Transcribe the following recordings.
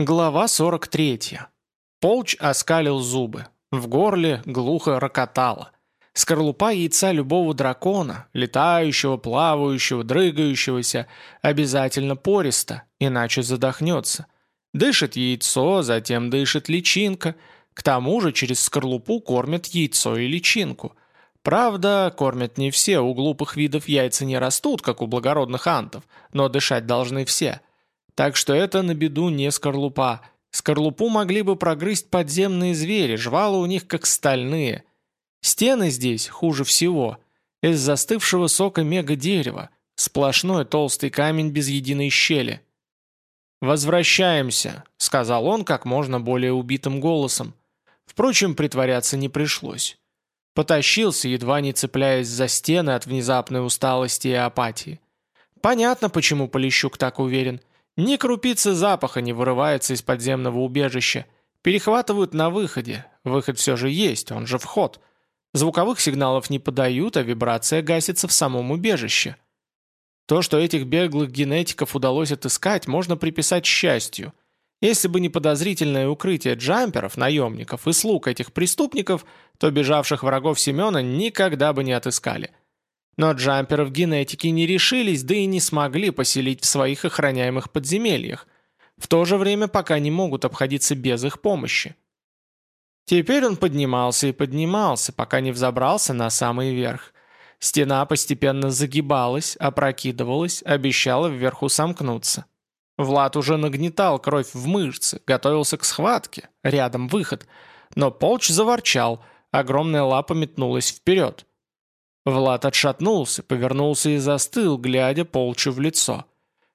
Глава 43. Полч оскалил зубы. В горле глухо рокотало. Скорлупа яйца любого дракона, летающего, плавающего, дрыгающегося, обязательно пориста, иначе задохнется. Дышит яйцо, затем дышит личинка. К тому же через скорлупу кормят яйцо и личинку. Правда, кормят не все, у глупых видов яйца не растут, как у благородных антов, но дышать должны все – так что это на беду не скорлупа. Скорлупу могли бы прогрызть подземные звери, жвалы у них как стальные. Стены здесь хуже всего. Из застывшего сока мега-дерева. Сплошной толстый камень без единой щели. «Возвращаемся», — сказал он как можно более убитым голосом. Впрочем, притворяться не пришлось. Потащился, едва не цепляясь за стены от внезапной усталости и апатии. Понятно, почему Полищук так уверен. Ни крупицы запаха не вырывается из подземного убежища. Перехватывают на выходе. Выход все же есть, он же вход. Звуковых сигналов не подают, а вибрация гасится в самом убежище. То, что этих беглых генетиков удалось отыскать, можно приписать счастью. Если бы не подозрительное укрытие джамперов, наемников и слуг этих преступников, то бежавших врагов Семена никогда бы не отыскали. Но джамперов генетики не решились, да и не смогли поселить в своих охраняемых подземельях. В то же время пока не могут обходиться без их помощи. Теперь он поднимался и поднимался, пока не взобрался на самый верх. Стена постепенно загибалась, опрокидывалась, обещала вверху сомкнуться. Влад уже нагнетал кровь в мышцы, готовился к схватке, рядом выход. Но Полч заворчал, огромная лапа метнулась вперед. Влад отшатнулся, повернулся и застыл, глядя Полчу в лицо.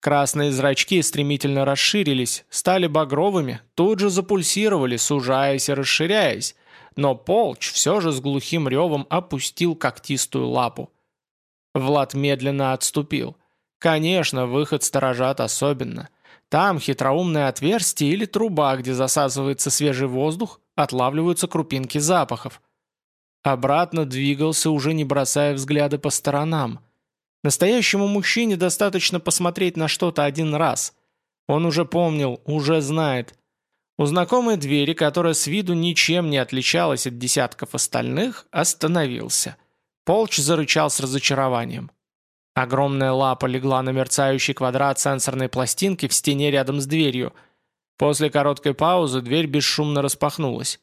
Красные зрачки стремительно расширились, стали багровыми, тут же запульсировали, сужаясь и расширяясь, но Полч все же с глухим ревом опустил когтистую лапу. Влад медленно отступил. Конечно, выход сторожат особенно. Там хитроумное отверстие или труба, где засасывается свежий воздух, отлавливаются крупинки запахов. Обратно двигался, уже не бросая взгляды по сторонам. Настоящему мужчине достаточно посмотреть на что-то один раз. Он уже помнил, уже знает. У знакомой двери, которая с виду ничем не отличалась от десятков остальных, остановился. Полч зарычал с разочарованием. Огромная лапа легла на мерцающий квадрат сенсорной пластинки в стене рядом с дверью. После короткой паузы дверь бесшумно распахнулась.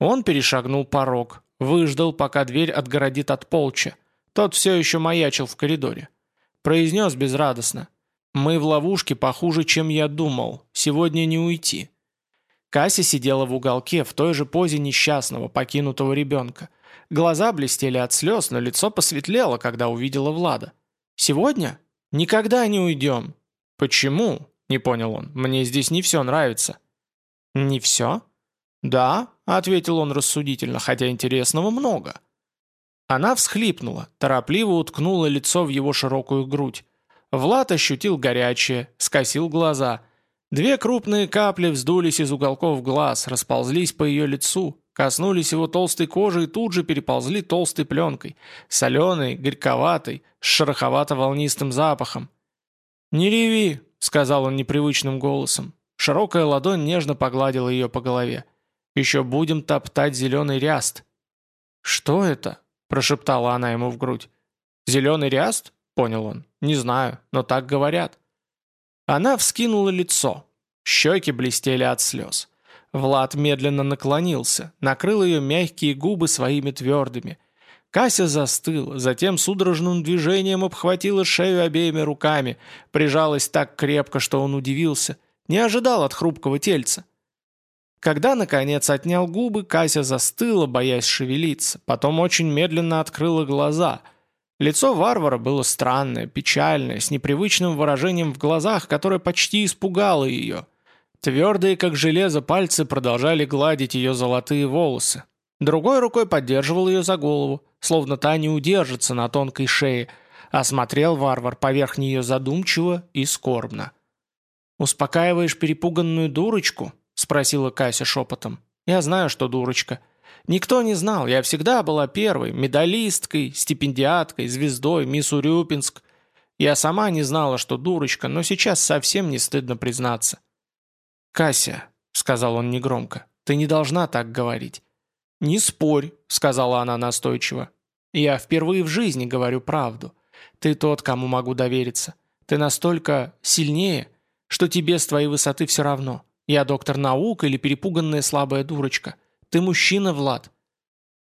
Он перешагнул порог, Выждал, пока дверь отгородит от полча. Тот все еще маячил в коридоре. Произнес безрадостно. «Мы в ловушке похуже, чем я думал. Сегодня не уйти». Кася сидела в уголке, в той же позе несчастного, покинутого ребенка. Глаза блестели от слез, но лицо посветлело, когда увидела Влада. «Сегодня? Никогда не уйдем». «Почему?» – не понял он. «Мне здесь не все нравится». «Не все?» «Да», — ответил он рассудительно, хотя интересного много. Она всхлипнула, торопливо уткнула лицо в его широкую грудь. Влад ощутил горячее, скосил глаза. Две крупные капли вздулись из уголков глаз, расползлись по ее лицу, коснулись его толстой кожи и тут же переползли толстой пленкой, соленой, горьковатой, с шероховато-волнистым запахом. «Не реви», — сказал он непривычным голосом. Широкая ладонь нежно погладила ее по голове. Еще будем топтать зеленый ряст». «Что это?» – прошептала она ему в грудь. «Зеленый ряст?» – понял он. «Не знаю, но так говорят». Она вскинула лицо. Щеки блестели от слез. Влад медленно наклонился, накрыл ее мягкие губы своими твердыми. Кася застыла, затем судорожным движением обхватила шею обеими руками, прижалась так крепко, что он удивился. Не ожидал от хрупкого тельца. Когда, наконец, отнял губы, Кася застыла, боясь шевелиться, потом очень медленно открыла глаза. Лицо варвара было странное, печальное, с непривычным выражением в глазах, которое почти испугало ее. Твердые, как железо, пальцы продолжали гладить ее золотые волосы. Другой рукой поддерживал ее за голову, словно та не удержится на тонкой шее, а смотрел варвар поверх нее задумчиво и скорбно. «Успокаиваешь перепуганную дурочку?» Спросила Кася шепотом. «Я знаю, что дурочка. Никто не знал, я всегда была первой, медалисткой, стипендиаткой, звездой, мисс Урюпинск. Я сама не знала, что дурочка, но сейчас совсем не стыдно признаться». «Кася», — сказал он негромко, — «ты не должна так говорить». «Не спорь», — сказала она настойчиво. «Я впервые в жизни говорю правду. Ты тот, кому могу довериться. Ты настолько сильнее, что тебе с твоей высоты все равно. Я доктор наук или перепуганная слабая дурочка. Ты мужчина, Влад».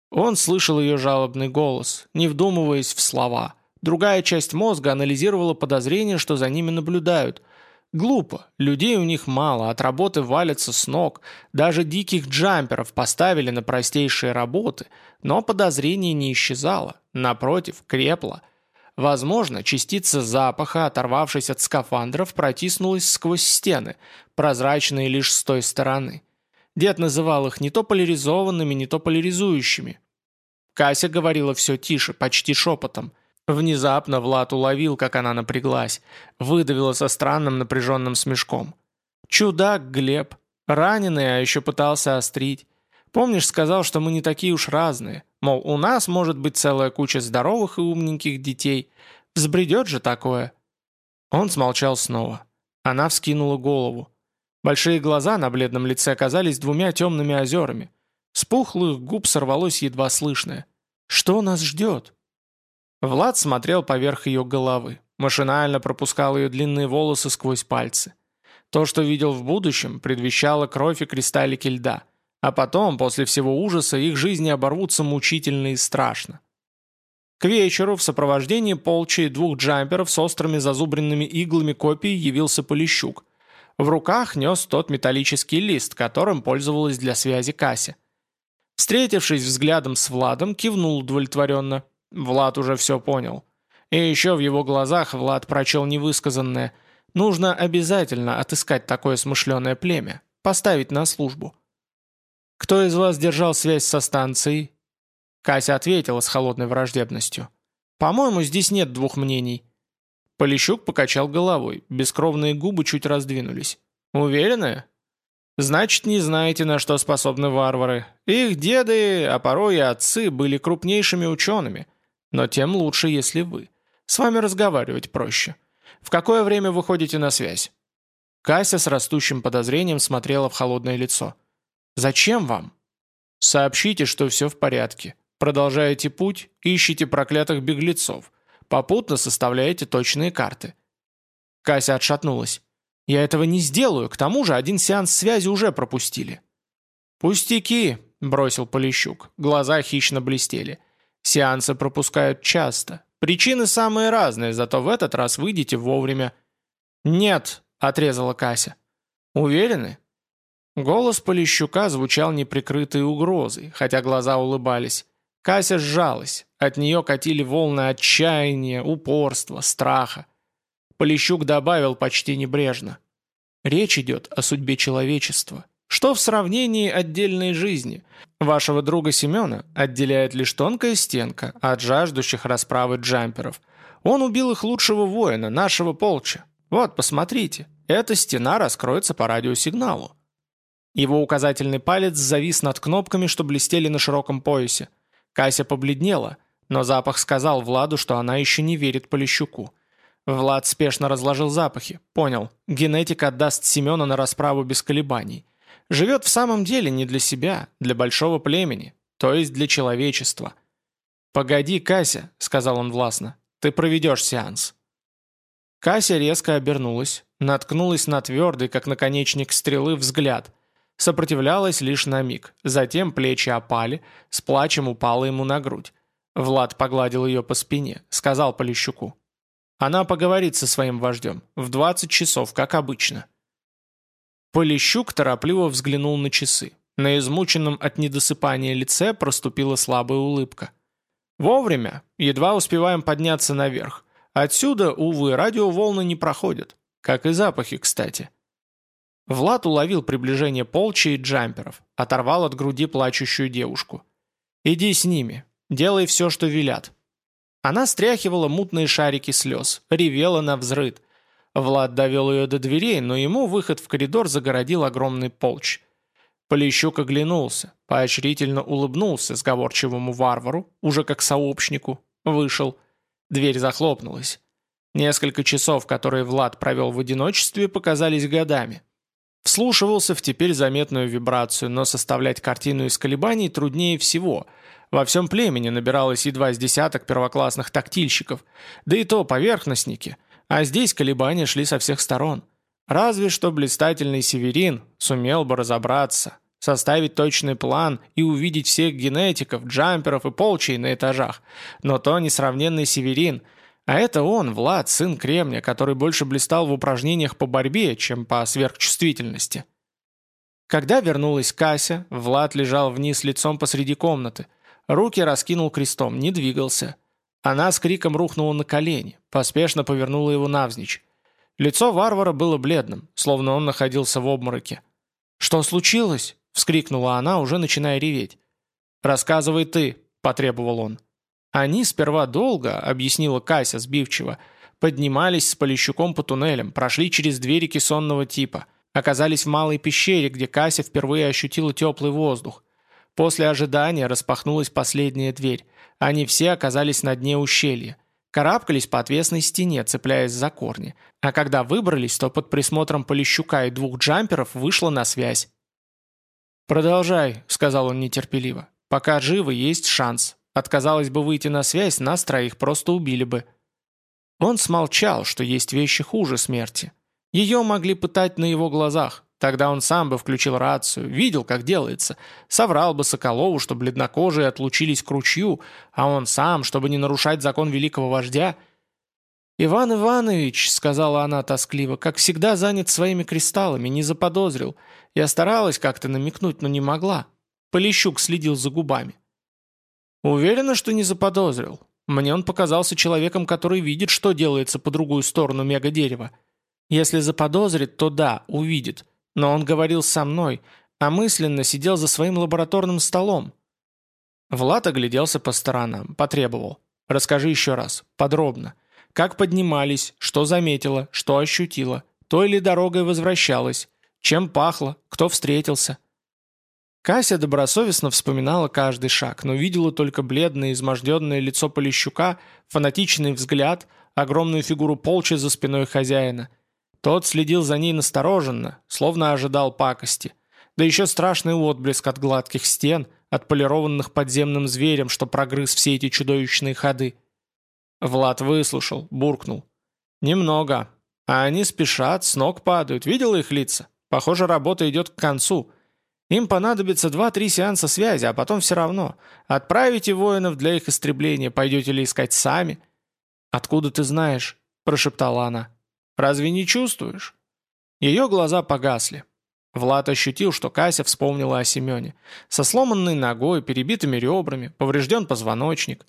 Он слышал ее жалобный голос, не вдумываясь в слова. Другая часть мозга анализировала подозрение, что за ними наблюдают. Глупо, людей у них мало, от работы валятся с ног. Даже диких джамперов поставили на простейшие работы, но подозрение не исчезало, напротив, крепло – Возможно, частица запаха, оторвавшись от скафандров, протиснулась сквозь стены, прозрачные лишь с той стороны. Дед называл их не то поляризованными, не то поляризующими. Кася говорила все тише, почти шепотом. Внезапно Влад уловил, как она напряглась, выдавила со странным напряженным смешком. «Чудак, Глеб. Раненый, а еще пытался острить. Помнишь, сказал, что мы не такие уж разные. Мол, у нас может быть целая куча здоровых и умненьких детей. Взбредет же такое». Он смолчал снова. Она вскинула голову. Большие глаза на бледном лице оказались двумя темными озерами. С пухлых губ сорвалось едва слышное. «Что нас ждет?» Влад смотрел поверх ее головы, машинально пропускал ее длинные волосы сквозь пальцы. То, что видел в будущем, предвещало кровь и кристаллики льда – а потом, после всего ужаса, их жизни оборвутся мучительно и страшно. К вечеру в сопровождении полча и двух джамперов с острыми зазубренными иглами копий явился Полищук. В руках нес тот металлический лист, которым пользовалась для связи Кася. Встретившись взглядом с Владом, кивнул удовлетворенно. Влад уже все понял. И еще в его глазах Влад прочел невысказанное. Нужно обязательно отыскать такое смышленое племя, поставить на службу. «Кто из вас держал связь со станцией?» Кася ответила с холодной враждебностью. «По-моему, здесь нет двух мнений». Полищук покачал головой, бескровные губы чуть раздвинулись. «Уверены?» «Значит, не знаете, на что способны варвары. Их деды, а порой и отцы, были крупнейшими учеными. Но тем лучше, если вы. С вами разговаривать проще. В какое время вы ходите на связь?» Кася с растущим подозрением смотрела в холодное лицо. Зачем вам? Сообщите, что все в порядке. Продолжаете путь, ищите проклятых беглецов. Попутно составляете точные карты. Кася отшатнулась. «Я этого не сделаю, к тому же один сеанс связи уже пропустили». «Пустяки», — бросил Полищук. Глаза хищно блестели. «Сеансы пропускают часто. Причины самые разные, зато в этот раз выйдете вовремя». «Нет», — отрезала Кася. «Уверены?» Голос Полищука звучал неприкрытой угрозой, хотя глаза улыбались. Кася сжалась, от нее катили волны отчаяния, упорства, страха. Полищук добавил почти небрежно. «Речь идет о судьбе человечества. Что в сравнении отдельной жизни? Вашего друга Семена отделяет лишь тонкая стенка от жаждущих расправы джамперов. Он убил их лучшего воина, нашего полча. Вот, посмотрите, эта стена раскроется по радиосигналу. Его указательный палец завис над кнопками, что блестели на широком поясе. Кася побледнела, но запах сказал Владу, что она еще не верит Полищуку. Влад спешно разложил запахи. Понял, генетика отдаст Семена на расправу без колебаний. Живет в самом деле не для себя, для большого племени, то есть для человечества. «Погоди, Кася», — сказал он властно, — «ты проведешь сеанс». Кася резко обернулась, наткнулась на твердый, как наконечник стрелы, взгляд — Сопротивлялась лишь на миг. Затем плечи опали, с плачем упала ему на грудь. Влад погладил ее по спине, сказал Полищуку. «Она поговорит со своим вождем. В 20 часов, как обычно». Полищук торопливо взглянул на часы. На измученном от недосыпания лице проступила слабая улыбка. «Вовремя. Едва успеваем подняться наверх. Отсюда, увы, радиоволны не проходят. Как и запахи, кстати». Влад уловил приближение полча и джамперов, оторвал от груди плачущую девушку. «Иди с ними, делай все, что велят». Она стряхивала мутные шарики слез, ревела на взрыд. Влад довел ее до дверей, но ему выход в коридор загородил огромный полч. Полищук оглянулся, поощрительно улыбнулся сговорчивому варвару, уже как сообщнику, вышел. Дверь захлопнулась. Несколько часов, которые Влад провел в одиночестве, показались годами. Вслушивался в теперь заметную вибрацию, но составлять картину из колебаний труднее всего. Во всем племени набиралось едва с десяток первоклассных тактильщиков, да и то поверхностники, а здесь колебания шли со всех сторон. Разве что блистательный Северин сумел бы разобраться, составить точный план и увидеть всех генетиков, джамперов и полчей на этажах. Но то несравненный Северин, а это он, Влад, сын Кремня, который больше блистал в упражнениях по борьбе, чем по сверхчувствительности. Когда вернулась Кася, Влад лежал вниз лицом посреди комнаты. Руки раскинул крестом, не двигался. Она с криком рухнула на колени, поспешно повернула его навзничь. Лицо варвара было бледным, словно он находился в обмороке. «Что случилось?» — вскрикнула она, уже начиная реветь. «Рассказывай ты», — потребовал он. Они сперва долго, объяснила Кася сбивчиво, поднимались с Полищуком по туннелям, прошли через двери кессонного типа, оказались в малой пещере, где Кася впервые ощутила теплый воздух. После ожидания распахнулась последняя дверь. Они все оказались на дне ущелья. Карабкались по отвесной стене, цепляясь за корни. А когда выбрались, то под присмотром Полищука и двух джамперов вышла на связь. «Продолжай», — сказал он нетерпеливо. «Пока живы, есть шанс. Отказалось бы выйти на связь, нас троих просто убили бы». Он смолчал, что есть вещи хуже смерти. Ее могли пытать на его глазах. Тогда он сам бы включил рацию, видел, как делается. Соврал бы Соколову, что бледнокожие отлучились к ручью, а он сам, чтобы не нарушать закон великого вождя. «Иван Иванович», — сказала она тоскливо, — «как всегда занят своими кристаллами, не заподозрил. Я старалась как-то намекнуть, но не могла». Полищук следил за губами. Уверена, что не заподозрил. Мне он показался человеком, который видит, что делается по другую сторону мега-дерева. Если заподозрит, то да, увидит. Но он говорил со мной, а мысленно сидел за своим лабораторным столом. Влад огляделся по сторонам, потребовал. «Расскажи еще раз, подробно. Как поднимались, что заметила, что ощутила, той ли дорогой возвращалась, чем пахло, кто встретился». Кася добросовестно вспоминала каждый шаг, но видела только бледное, изможденное лицо Полищука, фанатичный взгляд, огромную фигуру полча за спиной хозяина. Тот следил за ней настороженно, словно ожидал пакости. Да еще страшный отблеск от гладких стен, отполированных подземным зверем, что прогрыз все эти чудовищные ходы. Влад выслушал, буркнул. «Немного. А они спешат, с ног падают. Видела их лица? Похоже, работа идет к концу». Им понадобится два-три сеанса связи, а потом все равно. Отправите воинов для их истребления, пойдете ли искать сами?» «Откуда ты знаешь?» – прошептала она. «Разве не чувствуешь?» Ее глаза погасли. Влад ощутил, что Кася вспомнила о Семене. Со сломанной ногой, перебитыми ребрами, поврежден позвоночник.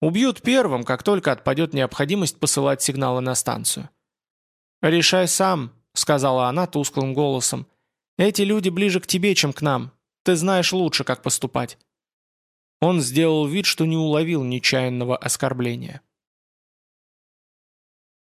Убьют первым, как только отпадет необходимость посылать сигналы на станцию. «Решай сам», — сказала она тусклым голосом. Эти люди ближе к тебе, чем к нам. Ты знаешь лучше, как поступать». Он сделал вид, что не уловил нечаянного оскорбления.